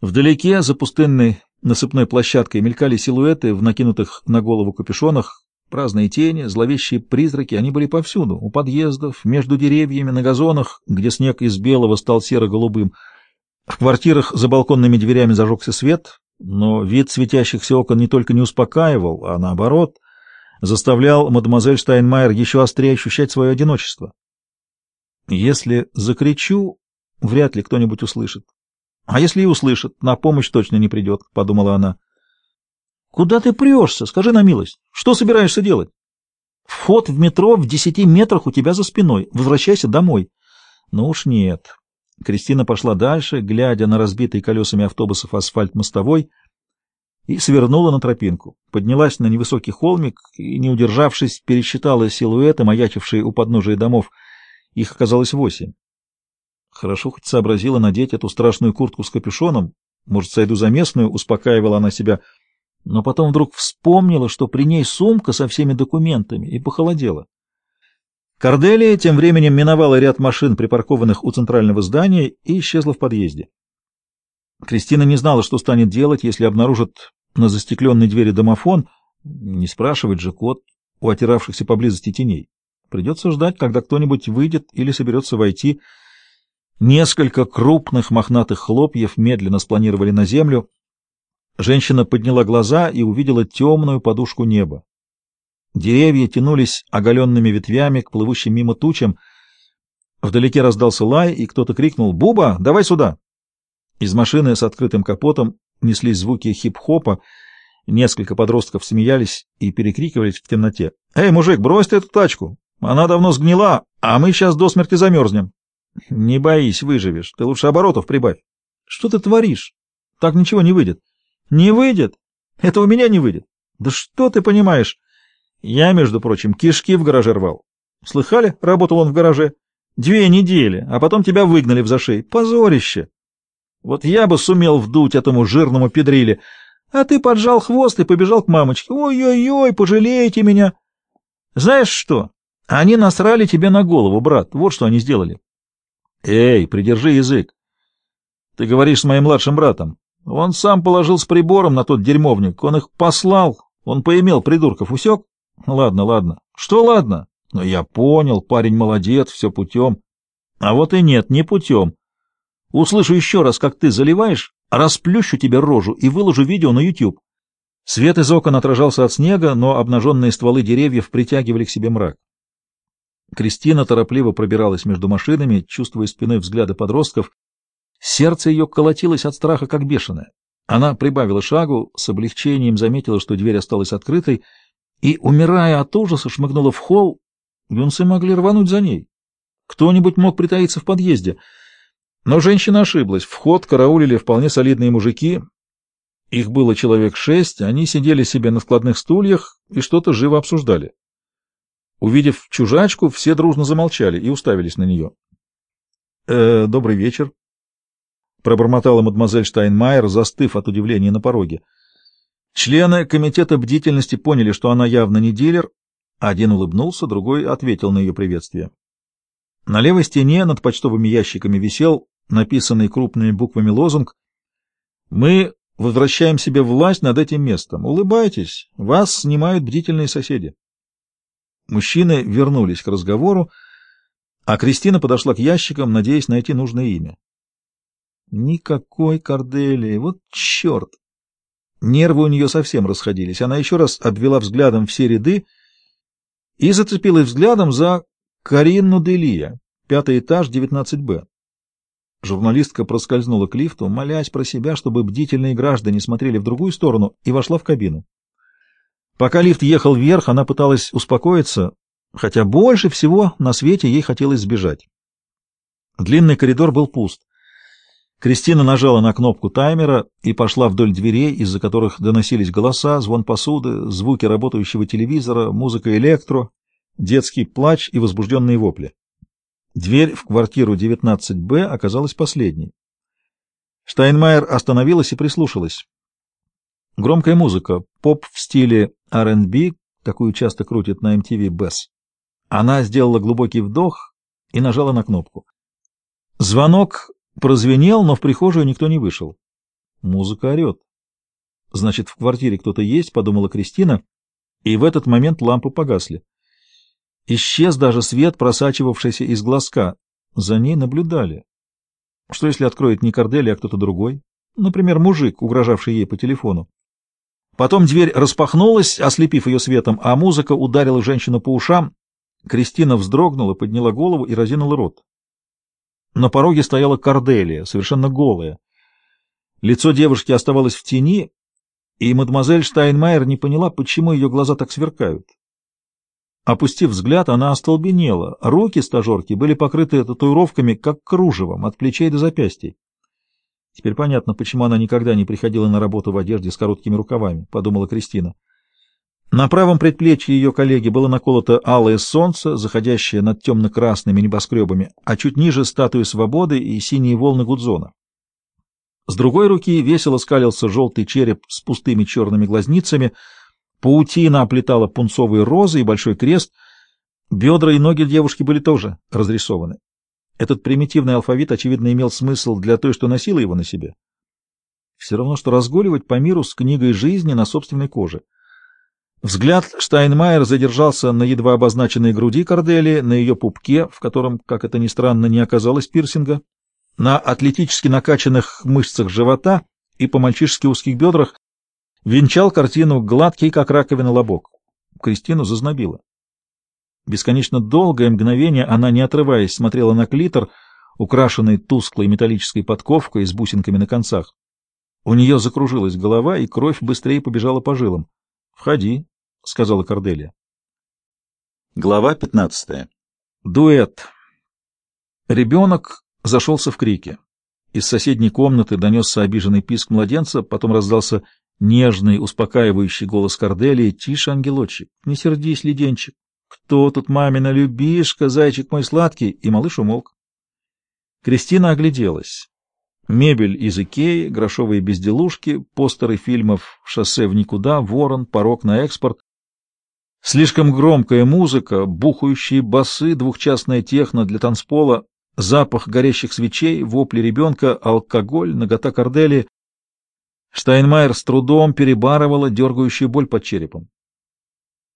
Вдалеке, за пустынной насыпной площадкой, мелькали силуэты в накинутых на голову капюшонах, праздные тени, зловещие призраки, они были повсюду, у подъездов, между деревьями, на газонах, где снег из белого стал серо-голубым. В квартирах за балконными дверями зажегся свет, но вид светящихся окон не только не успокаивал, а наоборот, заставлял мадемуазель Штайнмайер еще острее ощущать свое одиночество. Если закричу, вряд ли кто-нибудь услышит. А если и услышит, на помощь точно не придет, — подумала она. — Куда ты прешься? Скажи на милость. Что собираешься делать? Вход в метро в десяти метрах у тебя за спиной. Возвращайся домой. Ну уж нет. Кристина пошла дальше, глядя на разбитый колесами автобусов асфальт мостовой, и свернула на тропинку. Поднялась на невысокий холмик и, не удержавшись, пересчитала силуэты, маячившие у подножия домов. Их оказалось восемь. Хорошо хоть сообразила надеть эту страшную куртку с капюшоном. Может, сойду за местную, успокаивала она себя. Но потом вдруг вспомнила, что при ней сумка со всеми документами, и похолодела. Корделия тем временем миновала ряд машин, припаркованных у центрального здания, и исчезла в подъезде. Кристина не знала, что станет делать, если обнаружит на застекленной двери домофон. Не спрашивать же код у отиравшихся поблизости теней. Придется ждать, когда кто-нибудь выйдет или соберется войти. Несколько крупных мохнатых хлопьев медленно спланировали на землю. Женщина подняла глаза и увидела темную подушку неба. Деревья тянулись оголенными ветвями к плывущим мимо тучам. Вдалеке раздался лай, и кто-то крикнул «Буба, давай сюда!». Из машины с открытым капотом неслись звуки хип-хопа, несколько подростков смеялись и перекрикивались в темноте. «Эй, мужик, брось ты эту тачку! Она давно сгнила, а мы сейчас до смерти замерзнем!» «Не боись, выживешь, ты лучше оборотов прибавь!» «Что ты творишь? Так ничего не выйдет!» «Не выйдет? Это у меня не выйдет!» «Да что ты понимаешь?» Я, между прочим, кишки в гараже рвал. Слыхали? Работал он в гараже. Две недели, а потом тебя выгнали в зашей. Позорище! Вот я бы сумел вдуть этому жирному педриле, а ты поджал хвост и побежал к мамочке. Ой-ой-ой, пожалеете меня. Знаешь что? Они насрали тебе на голову, брат. Вот что они сделали. Эй, придержи язык. Ты говоришь с моим младшим братом. Он сам положил с прибором на тот дерьмовник. Он их послал. Он поимел придурков. Усек? Ладно, ладно. Что ладно? Но я понял, парень молодец, все путем. А вот и нет, не путем. Услышу еще раз, как ты заливаешь, расплющу тебе рожу и выложу видео на YouTube. Свет из окон отражался от снега, но обнаженные стволы деревьев притягивали к себе мрак. Кристина торопливо пробиралась между машинами, чувствуя спиной взгляды подростков. Сердце ее колотилось от страха, как бешеное. Она прибавила шагу, с облегчением заметила, что дверь осталась открытой, и, умирая от ужаса, шмыгнула в холл, юнцы могли рвануть за ней. Кто-нибудь мог притаиться в подъезде. Но женщина ошиблась. Вход караулили вполне солидные мужики. Их было человек шесть, они сидели себе на складных стульях и что-то живо обсуждали. Увидев чужачку, все дружно замолчали и уставились на нее. «Э, «Добрый вечер», — пробормотала мадемуазель Штайнмайер, застыв от удивления на пороге. Члены комитета бдительности поняли, что она явно не дилер. Один улыбнулся, другой ответил на ее приветствие. На левой стене над почтовыми ящиками висел написанный крупными буквами лозунг «Мы возвращаем себе власть над этим местом. Улыбайтесь, вас снимают бдительные соседи». Мужчины вернулись к разговору, а Кристина подошла к ящикам, надеясь найти нужное имя. Никакой Корделии, вот черт! Нервы у нее совсем расходились. Она еще раз обвела взглядом все ряды и зацепилась взглядом за Каринну Делия, пятый этаж, 19-Б. Журналистка проскользнула к лифту, молясь про себя, чтобы бдительные граждане смотрели в другую сторону, и вошла в кабину. Пока лифт ехал вверх, она пыталась успокоиться, хотя больше всего на свете ей хотелось сбежать. Длинный коридор был пуст. Кристина нажала на кнопку таймера и пошла вдоль дверей, из-за которых доносились голоса, звон посуды, звуки работающего телевизора, музыка электро, детский плач и возбужденные вопли. Дверь в квартиру 19-Б оказалась последней. Штайнмайер остановилась и прислушалась. Громкая музыка, поп в стиле R&B, такую часто крутят на MTV Bass. Она сделала глубокий вдох и нажала на кнопку. Звонок Прозвенел, но в прихожую никто не вышел. Музыка орет. Значит, в квартире кто-то есть, подумала Кристина, и в этот момент лампы погасли. Исчез даже свет, просачивавшийся из глазка. За ней наблюдали. Что если откроет не Кордели, а кто-то другой? Например, мужик, угрожавший ей по телефону. Потом дверь распахнулась, ослепив ее светом, а музыка ударила женщину по ушам. Кристина вздрогнула, подняла голову и разинула рот. На пороге стояла Корделия, совершенно голая. Лицо девушки оставалось в тени, и мадемуазель Штайнмайер не поняла, почему ее глаза так сверкают. Опустив взгляд, она остолбенела. Руки стажерки были покрыты татуировками, как кружевом, от плечей до запястья. Теперь понятно, почему она никогда не приходила на работу в одежде с короткими рукавами, — подумала Кристина. На правом предплечье ее коллеги было наколото алое солнце, заходящее над темно-красными небоскребами, а чуть ниже — статуи свободы и синие волны Гудзона. С другой руки весело скалился желтый череп с пустыми черными глазницами, паутина оплетала пунцовые розы и большой крест, бедра и ноги девушки были тоже разрисованы. Этот примитивный алфавит, очевидно, имел смысл для той, что носила его на себе. Все равно, что разгуливать по миру с книгой жизни на собственной коже. Взгляд Штайнмайер задержался на едва обозначенной груди Корделии, на ее пупке, в котором, как это ни странно, не оказалось пирсинга, на атлетически накачанных мышцах живота и по-мальчишески узких бедрах венчал картину гладкий, как раковина, лобок. Кристину зазнобило. Бесконечно долгое мгновение она, не отрываясь, смотрела на клитор, украшенный тусклой металлической подковкой с бусинками на концах. У нее закружилась голова, и кровь быстрее побежала по жилам. — Входи, — сказала Корделия. Глава пятнадцатая. Дуэт. Ребенок зашелся в крике. Из соседней комнаты донесся обиженный писк младенца, потом раздался нежный, успокаивающий голос Корделии. — Тише, ангелочек, не сердись, леденчик. «Кто тут мамина любишка, зайчик мой сладкий?» И малыш умолк. Кристина огляделась. Мебель из Икеи, грошовые безделушки, постеры фильмов «Шоссе в никуда», «Ворон», «Порог на экспорт». Слишком громкая музыка, бухающие басы, двухчастная техно для танцпола, запах горящих свечей, вопли ребенка, алкоголь, нагота кордели. Штайнмайер с трудом перебарывала дергающую боль под черепом.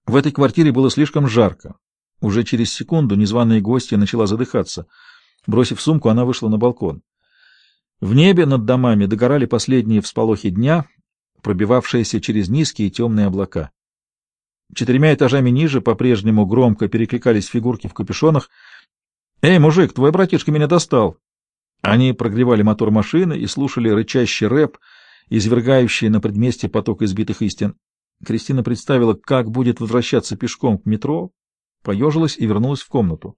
В этой квартире было слишком жарко. Уже через секунду незваная гостья начала задыхаться. Бросив сумку, она вышла на балкон. В небе над домами догорали последние всполохи дня, пробивавшиеся через низкие темные облака. Четырьмя этажами ниже по-прежнему громко перекликались фигурки в капюшонах. «Эй, мужик, твой братишка меня достал!» Они прогревали мотор машины и слушали рычащий рэп, извергающий на предместе поток избитых истин. Кристина представила, как будет возвращаться пешком к метро, поежилась и вернулась в комнату.